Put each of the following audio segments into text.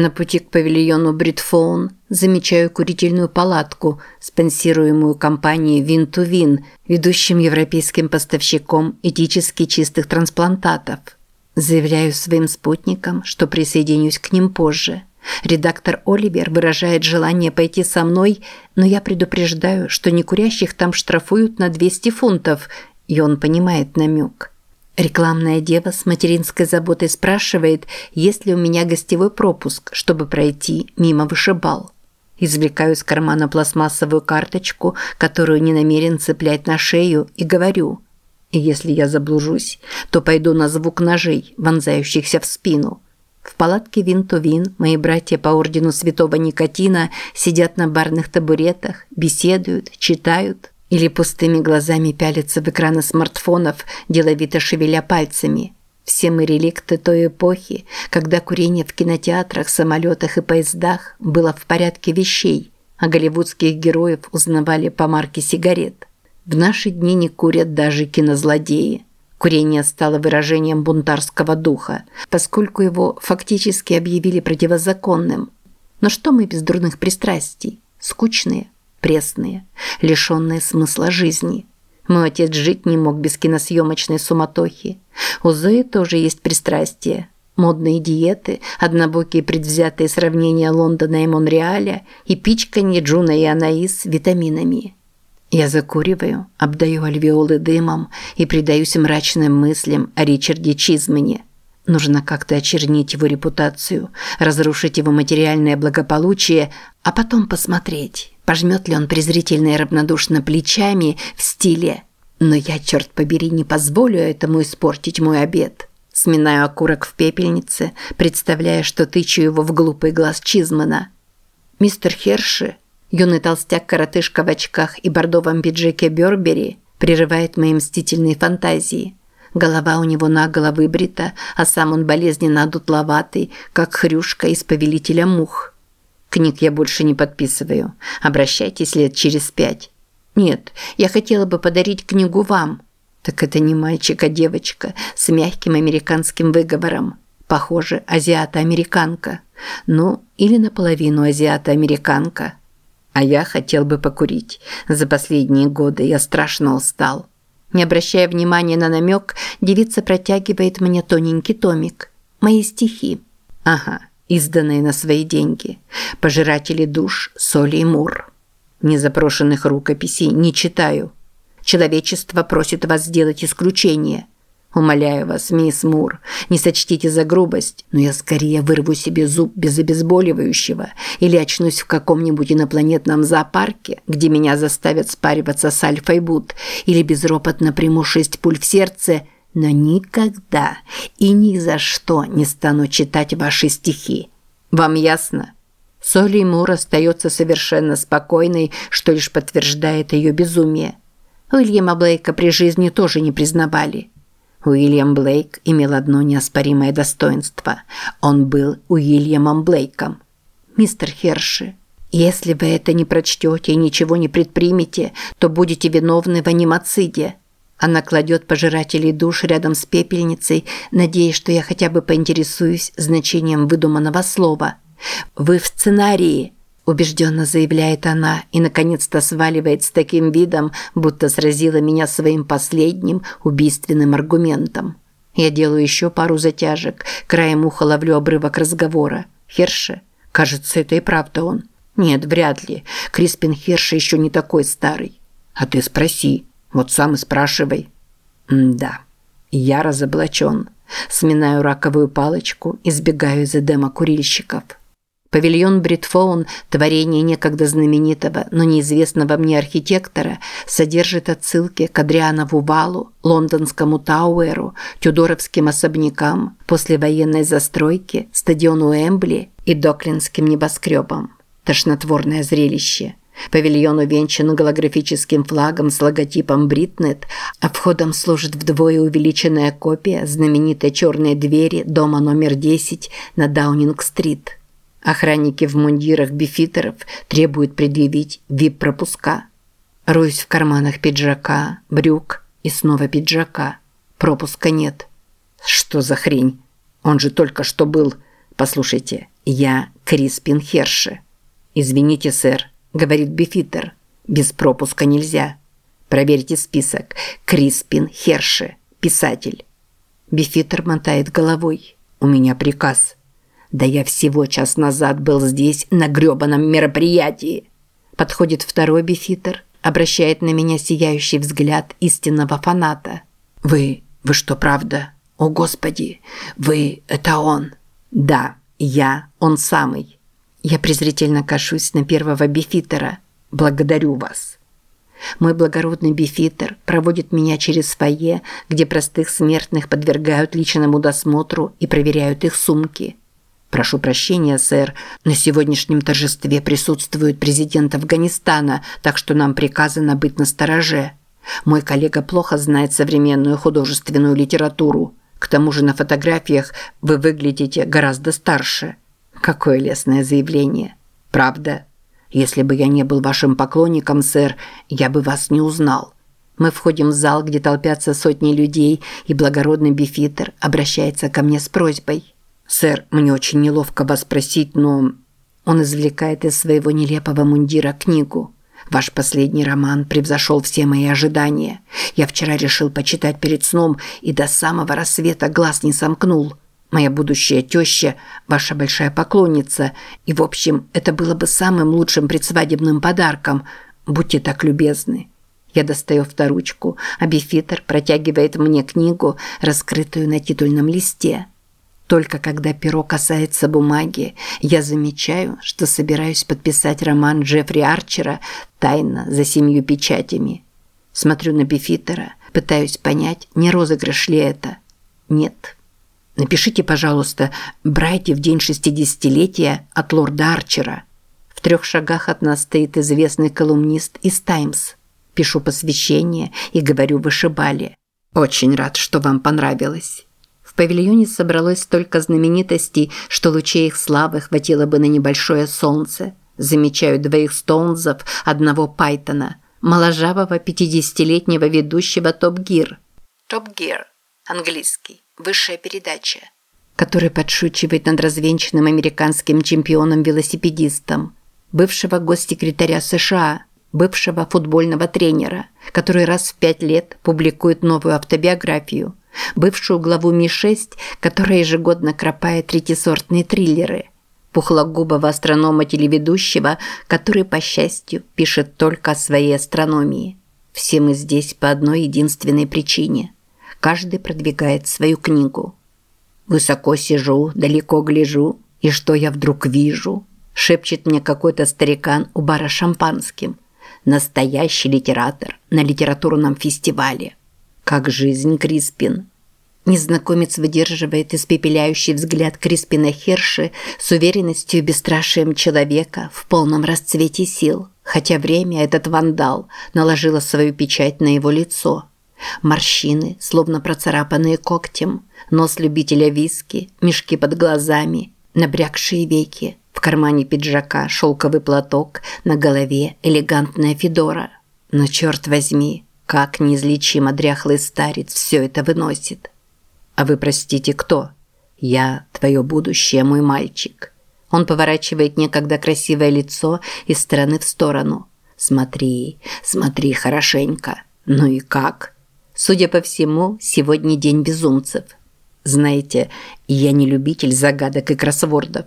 На пути к павильону Бритфоун замечаю курительную палатку, спонсируемую компанией Win, ведущим европейским поставщиком этически чистых трансплантатов. Заявляю своим спутникам, что присоединюсь к ним позже. Редактор Оливер выражает желание пойти со мной, но я предупреждаю, что некурящих там штрафуют на 200 фунтов, и он понимает намек. Рекламная дева с материнской заботой спрашивает, есть ли у меня гостевой пропуск, чтобы пройти мимо вышибал. Извлекаю из кармана пластмассовую карточку, которую не намерен цеплять на шею, и говорю, если я заблужусь, то пойду на звук ножей, вонзающихся в спину. В палатке Вин-то-Вин мои братья по ордену Святого Никотина сидят на барных табуретах, беседуют, читают, или пустыми глазами пялятся в экраны смартфонов, деловито шевеля пальцами. Все мы реликты той эпохи, когда курение в кинотеатрах, самолетах и поездах было в порядке вещей, а голливудских героев узнавали по марке сигарет. В наши дни не курят даже кинозлодеи. Курение стало выражением бунтарского духа, поскольку его фактически объявили противозаконным. Но что мы без дурных пристрастий? Скучные – пресные, лишенные смысла жизни. Мой отец жить не мог без киносъемочной суматохи. У Зои тоже есть пристрастие. Модные диеты, однобокие предвзятые сравнения Лондона и Монреаля и пичканье Джуна и Анаис витаминами. Я закуриваю, обдаю альвеолы дымом и предаюсь мрачным мыслям о Ричарде Чизмене. Нужно как-то очернить его репутацию, разрушить его материальное благополучие, а потом посмотреть, Пожмет ли он презрительно и равнодушно плечами в стиле «Но я, черт побери, не позволю этому испортить мой обед». Сминаю окурок в пепельнице, представляя, что тычу его в глупый глаз Чизмана. Мистер Херши, юный толстяк-коротышка в очках и бордовом пиджаке Бёрбери, прерывает мои мстительные фантазии. Голова у него наголо выбрита, а сам он болезненно дутловатый, как хрюшка из повелителя мух. Книг я больше не подписываю. Обращайтесь лет через пять. Нет, я хотела бы подарить книгу вам. Так это не мальчик, а девочка с мягким американским выговором. Похоже, азиата-американка. Ну, или наполовину азиата-американка. А я хотел бы покурить. За последние годы я страшно устал. Не обращая внимания на намек, девица протягивает мне тоненький томик. Мои стихи. Ага, изданные на свои деньги. Пожиратели душ Соли и Мур. Незапрошенных рукописей не читаю. Человечество просит вас сделать исключение. Умоляю вас, мисс Мур, не сочтите за грубость, но я скорее вырву себе зуб без обезболивающего или очнусь в каком-нибудь инопланетном зоопарке, где меня заставят спариваться с Альфой Бут, или безропотно приму шесть пуль в сердце – но никогда и ни за что не стану читать ваши стихи. Вам ясно? Соли Мур остается совершенно спокойной, что лишь подтверждает ее безумие. Уильяма Блейка при жизни тоже не признавали. Уильям Блейк имел одно неоспоримое достоинство. Он был Уильямом Блейком. Мистер Херши, если вы это не прочтете и ничего не предпримете, то будете виновны в анимациде. Она кладет пожирателей душ рядом с пепельницей, надеясь, что я хотя бы поинтересуюсь значением выдуманного слова. «Вы в сценарии», – убежденно заявляет она и, наконец-то, сваливает с таким видом, будто сразила меня своим последним убийственным аргументом. Я делаю еще пару затяжек, краем уха ловлю обрывок разговора. Херше? Кажется, это и правда он. Нет, вряд ли. Криспин Херше еще не такой старый. А ты спроси. Вот сам и спрашивай. М да. Я разоблачен. Сминаю раковую палочку и сбегаю из Эдема курильщиков. Павильон Бритфоун, творение некогда знаменитого, но неизвестного мне архитектора, содержит отсылки к Адрианову валу, лондонскому Тауэру, тюдоровским особнякам, послевоенной застройке, стадиону Эмбли и доклинским небоскребам. Тошнотворное зрелище. Павильон увенчан голографическим флагом с логотипом Бритнет, а входом служит вдвое увеличенная копия знаменитой черной двери дома номер 10 на Даунинг-стрит. Охранники в мундирах бифитеров требуют предъявить вип-пропуска. Роюсь в карманах пиджака, брюк и снова пиджака. Пропуска нет. Что за хрень? Он же только что был... Послушайте, Я Криспин Херши. Извините, сэр, говорит Бифитер. Без пропуска нельзя. Проверьте список. Криспин Херши, писатель. Бифитер мотает головой. У меня приказ. Да я всего час назад был здесь на грёбаном мероприятии. Подходит второй Бифитер, обращает на меня сияющий взгляд истинного фаната. Вы, вы что, правда? О, Господи, вы это он? Да, я, он самый. Я презрительно кашусь на первого Бифитера. Благодарю вас. Мой благородный бифитер проводит меня через фойе, где простых смертных подвергают личному досмотру и проверяют их сумки. Прошу прощения, сэр, на сегодняшнем торжестве присутствует президент Афганистана, так что нам приказано быть настороже. Мой коллега плохо знает современную художественную литературу. К тому же на фотографиях вы выглядите гораздо старше. Какое лестное заявление. Правда? Если бы я не был вашим поклонником, сэр, я бы вас не узнал. Мы входим в зал, где толпятся сотни людей, и благородный бифитер обращается ко мне с просьбой. «Сэр, мне очень неловко вас спросить, но...» Он извлекает из своего нелепого мундира книгу. «Ваш последний роман превзошел все мои ожидания. Я вчера решил почитать перед сном и до самого рассвета глаз не сомкнул. Моя будущая теща – ваша большая поклонница, и, в общем, это было бы самым лучшим предсвадебным подарком. Будьте так любезны». Я достаю вторучку, а Бифитер протягивает мне книгу, раскрытую на титульном листе. Только когда перо касается бумаги, я замечаю, что собираюсь подписать роман Джеффри Арчера «Тайна за семью печатями». Смотрю на Бифитера, пытаюсь понять, не розыгрыш ли это. Нет. Напишите, пожалуйста, «Брайте в день шестидесятилетия от лорда Арчера». В трех шагах от нас стоит известный колумнист из «Таймс». Пишу посвящение и говорю вышибали. Очень рад, что вам понравилось. В павильоне собралось столько знаменитостей, что лучей их славы хватило бы на небольшое солнце. Замечаю двоих Стоунзов, одного Пайтона, моложавого пятидесятилетнего ведущего Топ Гир. Топ Гир, английский. Высшая передача. Который подшучивает над развенчанным американским чемпионом-велосипедистом. Бывшего госсекретаря США. Бывшего футбольного тренера, который раз в пять лет публикует новую автобиографию. Бывшую главу Ми-6, которая ежегодно кропает третисортные триллеры. Пухлогубого астронома-телеведущего, который, по счастью, пишет только о своей астрономии. Все мы здесь по одной единственной причине – Каждый продвигает свою книгу. Высоко сижу, далеко гляжу, и что я вдруг вижу? Шепчет мне какой-то старикан у бара шампанским. Настоящий литератор на литературном фестивале. Как жизнь, Криспин. Незнакомец выдерживает испепеляющий взгляд Криспина Херши с уверенностью и бесстрашием человека в полном расцвете сил, хотя время этот вандал наложило свою печать на его лицо – Морщины, словно процарапанные когтем, нос любителя виски, мешки под глазами, набрякшие веки, в кармане пиджака шелковый платок, на голове элегантная федора. Но черт возьми, как неизлечимо дряхлый старец все это выносит. А вы, простите, кто? Я твое будущее, мой мальчик. Он поворачивает некогда красивое лицо из стороны в сторону. Смотри, смотри хорошенько. Ну и как? Судя по всему, сегодня день безумцев. Знаете, я не любитель загадок и кроссвордов.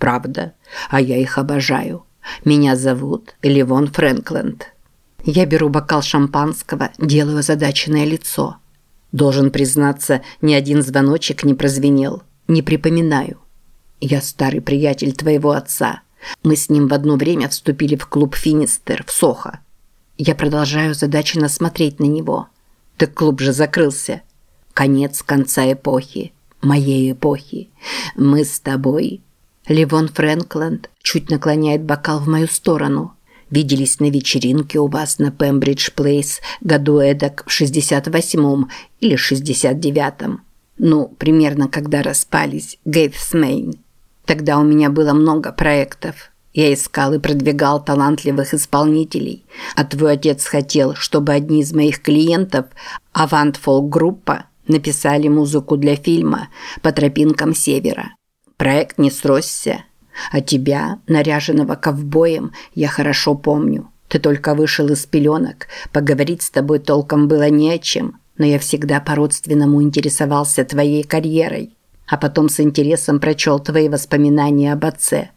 Правда, а я их обожаю. Меня зовут Ливон Фрэнкленд. Я беру бокал шампанского, делаю озадаченное лицо. Должен признаться, ни один звоночек не прозвенел. Не припоминаю. Я старый приятель твоего отца. Мы с ним в одно время вступили в клуб «Финистер» в Сохо. Я продолжаю задаченно смотреть на него. Так клуб же закрылся. Конец конца эпохи. Моей эпохи. Мы с тобой. Ливон Фрэнкленд чуть наклоняет бокал в мою сторону. Виделись на вечеринке у вас на Пембридж Плейс году эдак в 68-м или 69-м. Ну, примерно когда распались Гейтсмейн. Тогда у меня было много проектов. Я искал и продвигал талантливых исполнителей, а твой отец хотел, чтобы одни из моих клиентов, Avant Folk группа, написали музыку для фильма «По тропинкам севера». Проект не сросся. А тебя, наряженного ковбоем, я хорошо помню. Ты только вышел из пеленок, поговорить с тобой толком было не о чем, но я всегда по-родственному интересовался твоей карьерой, а потом с интересом прочел твои воспоминания об отце.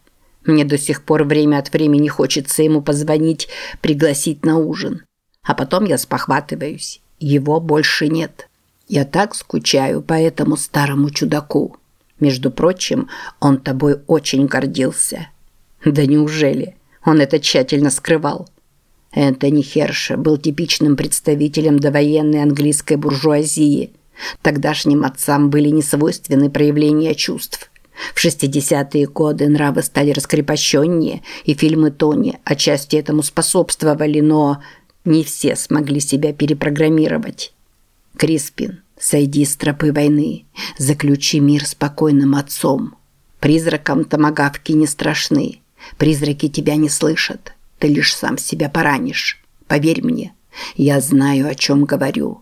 Мне до сих пор время от времени хочется ему позвонить, пригласить на ужин. А потом я спохватываюсь. Его больше нет. Я так скучаю по этому старому чудаку. Между прочим, он тобой очень гордился. Да неужели? Он это тщательно скрывал. Энтони Херша был типичным представителем довоенной английской буржуазии. Тогдашним отцам были несвойственны проявления чувств. В 60-е годы нравы стали раскрепощеннее, и фильмы Тони отчасти этому способствовали, но не все смогли себя перепрограммировать. Криспин, сойди с тропы войны, заключи мир спокойным отцом. Призракам томагавки не страшны, призраки тебя не слышат ты лишь сам себя поранишь. Поверь мне, я знаю, о чем говорю.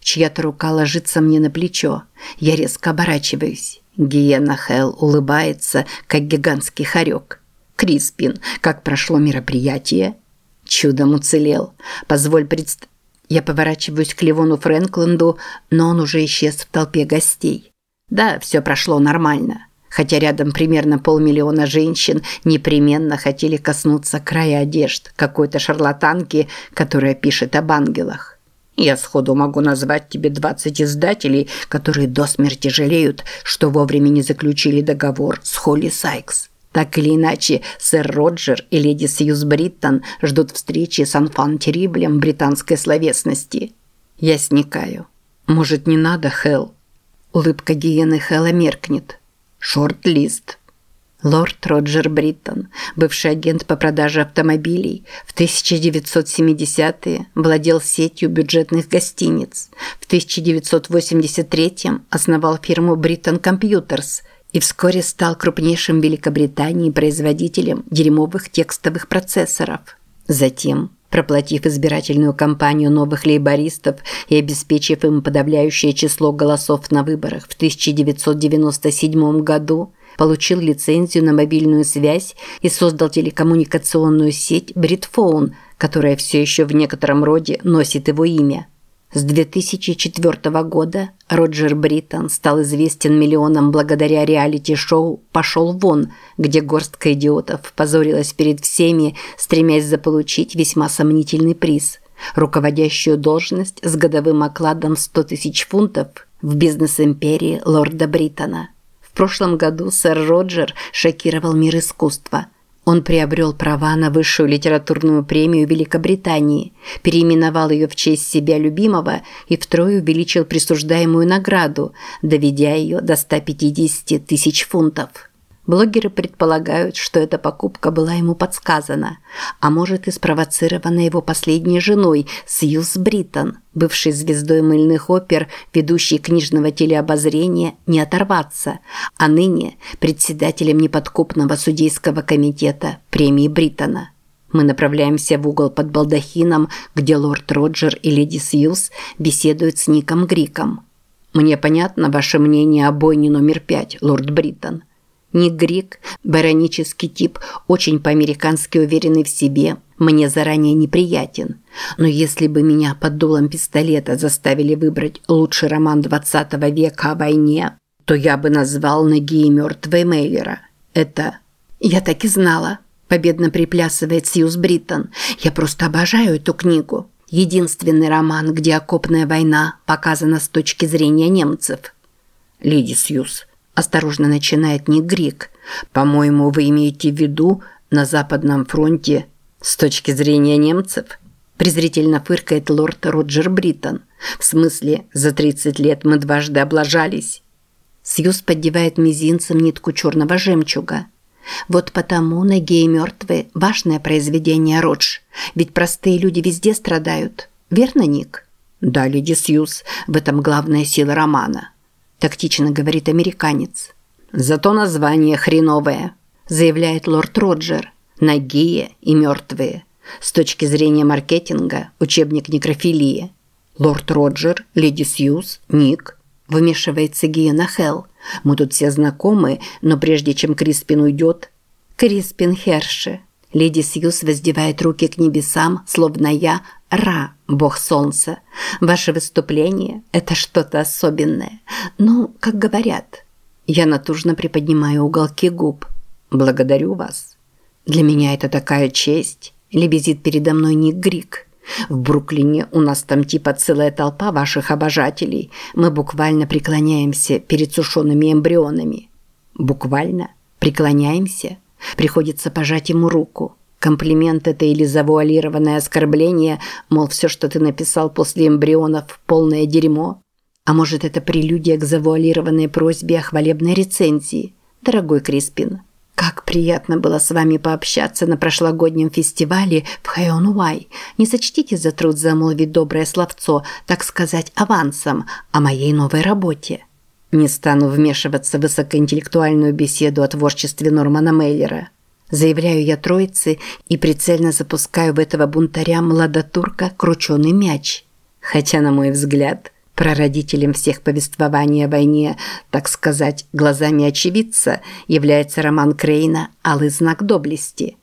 Чья-то рука ложится мне на плечо. Я резко оборачиваюсь. Гиена Хелл улыбается, как гигантский хорек. Криспин, как прошло мероприятие? Чудом уцелел. Позволь представить. Я поворачиваюсь к Ливону Фрэнкленду, но он уже исчез в толпе гостей. Да, все прошло нормально хотя рядом примерно полмиллиона женщин непременно хотели коснуться края одежд какой-то шарлатанки, которая пишет об ангелах. Я сходу могу назвать тебе 20 издателей, которые до смерти жалеют, что вовремя не заключили договор с Холли Сайкс. Так или иначе, сэр Роджер и леди Сьюз Бриттон ждут встречи с Анфан Териблем британской словесности. Я сникаю. Может, не надо, Хэл? Улыбка гиены Хэла меркнет. Шорт-лист. Лорд Роджер Бриттон, бывший агент по продаже автомобилей, в 1970-е владел сетью бюджетных гостиниц. В 1983-м основал фирму Britton Computers и вскоре стал крупнейшим в Великобритании производителем дерьмовых текстовых процессоров. Затем проплатив избирательную кампанию новых лейбористов и обеспечив им подавляющее число голосов на выборах в 1997 году, получил лицензию на мобильную связь и создал телекоммуникационную сеть Бритфоун, которая все еще в некотором роде носит его имя. С 2004 года Роджер Бриттон стал известен миллионам благодаря реалити-шоу «Пошел вон», где горстка идиотов позорилась перед всеми, стремясь заполучить весьма сомнительный приз – руководящую должность с годовым окладом 100 тысяч фунтов в бизнес-империи лорда Бриттона. В прошлом году сэр Роджер шокировал мир искусства – он приобрел права на высшую литературную премию Великобритании, переименовал ее в честь себя любимого и втрое увеличил присуждаемую награду, доведя ее до 150 тысяч фунтов. Блогеры предполагают, что эта покупка была ему подсказана, а может и спровоцирована его последней женой Сьюз Бриттон, бывшей звездой мыльных опер, ведущей книжного телеобозрения «Не оторваться», а ныне председателем неподкупного судейского комитета премии Бриттона. Мы направляемся в угол под балдахином, где лорд Роджер и леди Сьюз беседуют с Ником Гриком. «Мне понятно ваше мнение о бойне номер пять, лорд Бриттон», Ник Грик, баронический тип, очень по-американски уверенный в себе, мне заранее неприятен. Но если бы меня под дулом пистолета заставили выбрать лучший роман 20 века о войне, то я бы назвал «Нагие и мертвые Мейлера». Это... Я так и знала. Победно приплясывает Сьюз Бриттон. Я просто обожаю эту книгу. Единственный роман, где окопная война показана с точки зрения немцев. Леди Сьюз, Осторожно начинает Ник Грик. По-моему, вы имеете в виду на Западном фронте с точки зрения немцев? Презрительно фыркает лорд Роджер Бриттон. В смысле, за 30 лет мы дважды облажались. Сьюз поддевает мизинцем нитку черного жемчуга. Вот потому ноги и мертвые – важное произведение Родж. Ведь простые люди везде страдают. Верно, Ник? Да, леди Сьюз, в этом главная сила романа тактично говорит американец. Зато название хреновое, заявляет лорд Роджер. Нагие и мертвые. С точки зрения маркетинга учебник некрофилии. Лорд Роджер, леди Сьюз, Ник. Вымешивается Гиена Хелл. Мы тут все знакомы, но прежде чем Криспин уйдет... Криспин Херши. Леди Сьюз воздевает руки к небесам, словно я Ра, бог солнца. Ваше выступление – это что-то особенное. Ну, как говорят. Я натужно приподнимаю уголки губ. Благодарю вас. Для меня это такая честь. Лебезит передо мной Ник Грик. В Бруклине у нас там типа целая толпа ваших обожателей. Мы буквально преклоняемся перед сушеными эмбрионами. Буквально? Преклоняемся? Приходится пожать ему руку. Комплимент это или завуалированное оскорбление, мол, все, что ты написал после эмбрионов, полное дерьмо. А может, это прелюдия к завуалированной просьбе о хвалебной рецензии? Дорогой Криспин, как приятно было с вами пообщаться на прошлогоднем фестивале в Хайон-Уай. Не сочтите за труд замолвить доброе словцо, так сказать, авансом о моей новой работе. Не стану вмешиваться в высокоинтеллектуальную беседу о творчестве Нормана Мейлера. Заявляю я троице и прицельно запускаю в этого бунтаря младотурка крученый мяч. Хотя, на мой взгляд, прародителем всех повествований о войне, так сказать, глазами очевидца, является роман Крейна «Алый знак доблести».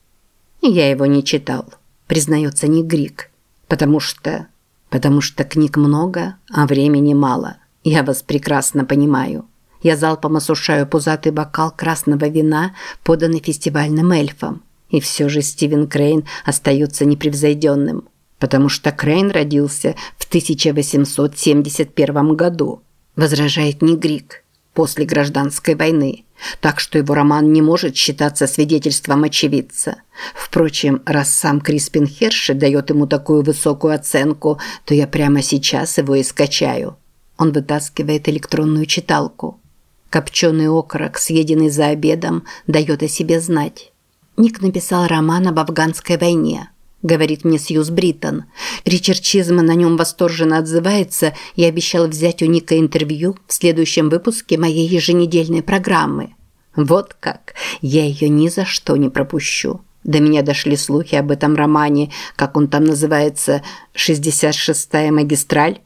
Я его не читал, признается Нигрик, потому что... потому что книг много, а времени мало. Я вас прекрасно понимаю. Я залпом осушаю пузатый бокал красного вина, поданный фестивальным эльфом. И все же Стивен Крейн остается непревзойденным, потому что Крейн родился в 1871 году, возражает Нигрик, после гражданской войны, так что его роман не может считаться свидетельством очевидца. Впрочем, раз сам Криспин Херши дает ему такую высокую оценку, то я прямо сейчас его и скачаю. Он вытаскивает электронную читалку. Копченый окорок, съеденный за обедом, дает о себе знать. Ник написал роман об афганской войне, говорит мне Сьюз Бриттон. Ричард Чизма на нем восторженно отзывается и обещал взять у Ника интервью в следующем выпуске моей еженедельной программы. Вот как! Я ее ни за что не пропущу. До меня дошли слухи об этом романе, как он там называется, «66-я магистраль».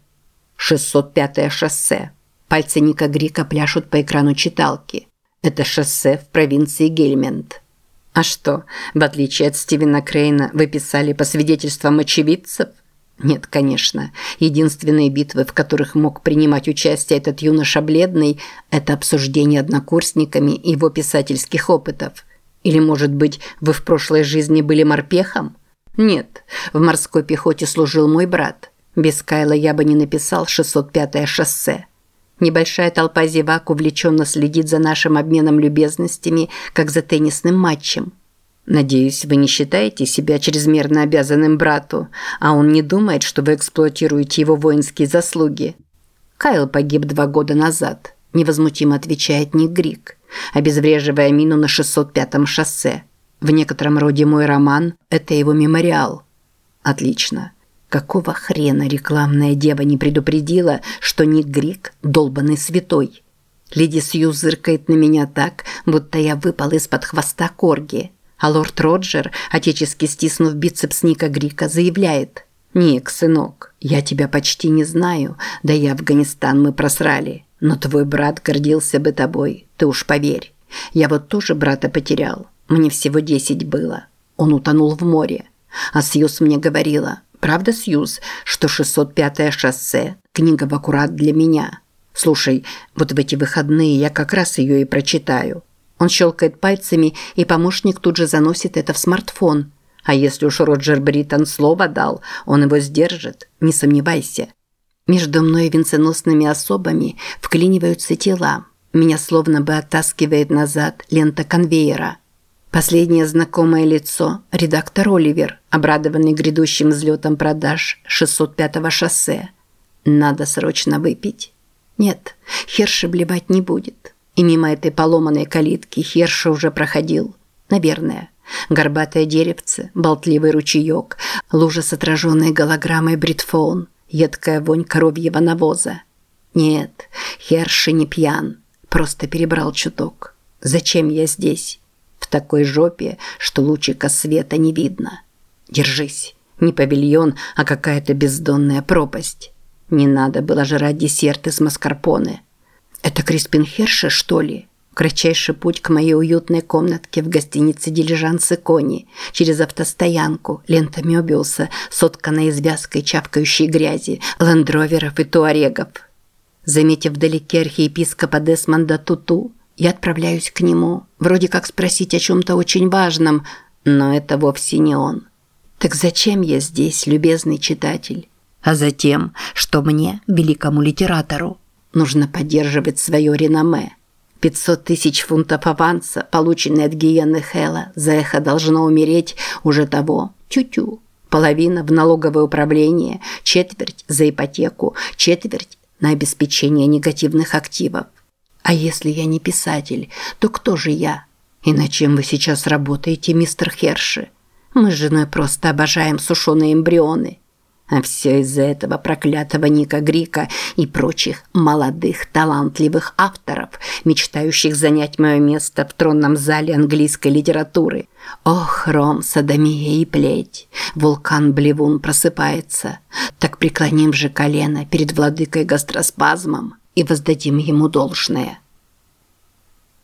605-е шоссе. Пальцы Ника Грика пляшут по экрану читалки. Это шоссе в провинции Гельмент. А что, в отличие от Стивена Крейна, вы писали по свидетельствам очевидцев? Нет, конечно. Единственные битвы, в которых мог принимать участие этот юноша бледный, это обсуждение однокурсниками его писательских опытов. Или, может быть, вы в прошлой жизни были морпехом? Нет, в морской пехоте служил мой брат. Без Кайла я бы не написал 605-е шоссе. Небольшая толпа зевак увлеченно следит за нашим обменом любезностями, как за теннисным матчем. Надеюсь, вы не считаете себя чрезмерно обязанным брату, а он не думает, что вы эксплуатируете его воинские заслуги. Кайл погиб два года назад, невозмутимо отвечает Ник Грик, обезвреживая мину на 605-м шоссе. В некотором роде мой роман – это его мемориал. Отлично. Какого хрена рекламная дева не предупредила, что Ник Грик – долбанный святой? Леди Сью зыркает на меня так, будто я выпал из-под хвоста корги. А лорд Роджер, отечески стиснув бицепс Ника Грика, заявляет «Ник, сынок, я тебя почти не знаю, да и Афганистан мы просрали, но твой брат гордился бы тобой, ты уж поверь. Я вот тоже брата потерял, мне всего десять было, он утонул в море. А Сьюз мне говорила – Правда, Сьюз, что 605-е шоссе – книга в аккурат для меня? Слушай, вот в эти выходные я как раз ее и прочитаю. Он щелкает пальцами, и помощник тут же заносит это в смартфон. А если уж Роджер Бриттон слово дал, он его сдержит, не сомневайся. Между мной и венценосными особами вклиниваются тела. Меня словно бы оттаскивает назад лента конвейера – Последнее знакомое лицо – редактор Оливер, обрадованный грядущим взлетом продаж 605-го шоссе. Надо срочно выпить. Нет, Херши блевать не будет. И мимо этой поломанной калитки Херши уже проходил. Наверное. Горбатое деревце, болтливый ручеек, лужа с отраженной голограммой бритфоун, едкая вонь коровьего навоза. Нет, Херши не пьян, просто перебрал чуток. Зачем я здесь? В такой жопе, что лучика света не видно. Держись. Не павильон, а какая-то бездонная пропасть. Не надо было жрать десерт из маскарпоне. Это Криспин Херша, что ли? Кратчайший путь к моей уютной комнатке в гостинице «Дилижанс Кони» через автостоянку, лента Мёбиуса, сотканная извязкой чавкающей грязи, лендроверов и туарегов. Заметив вдалеке архиепископа Десмонда Туту, я отправляюсь к нему, вроде как спросить о чем-то очень важном, но это вовсе не он. Так зачем я здесь, любезный читатель? А затем, что мне, великому литератору, нужно поддерживать свое реноме. 500 тысяч фунтов аванса, полученные от Гиены Хэлла, за эхо должно умереть уже того. Тю-тю. Половина в налоговое управление, четверть за ипотеку, четверть на обеспечение негативных активов. А если я не писатель, то кто же я? И над чем вы сейчас работаете, мистер Херши? Мы с женой просто обожаем сушеные эмбрионы. А все из-за этого проклятого Ника Грика и прочих молодых талантливых авторов, мечтающих занять мое место в тронном зале английской литературы. Ох, Ром, Садомия и плеть, вулкан Блевун просыпается. Так преклоним же колено перед владыкой гастроспазмом и воздадим ему должное.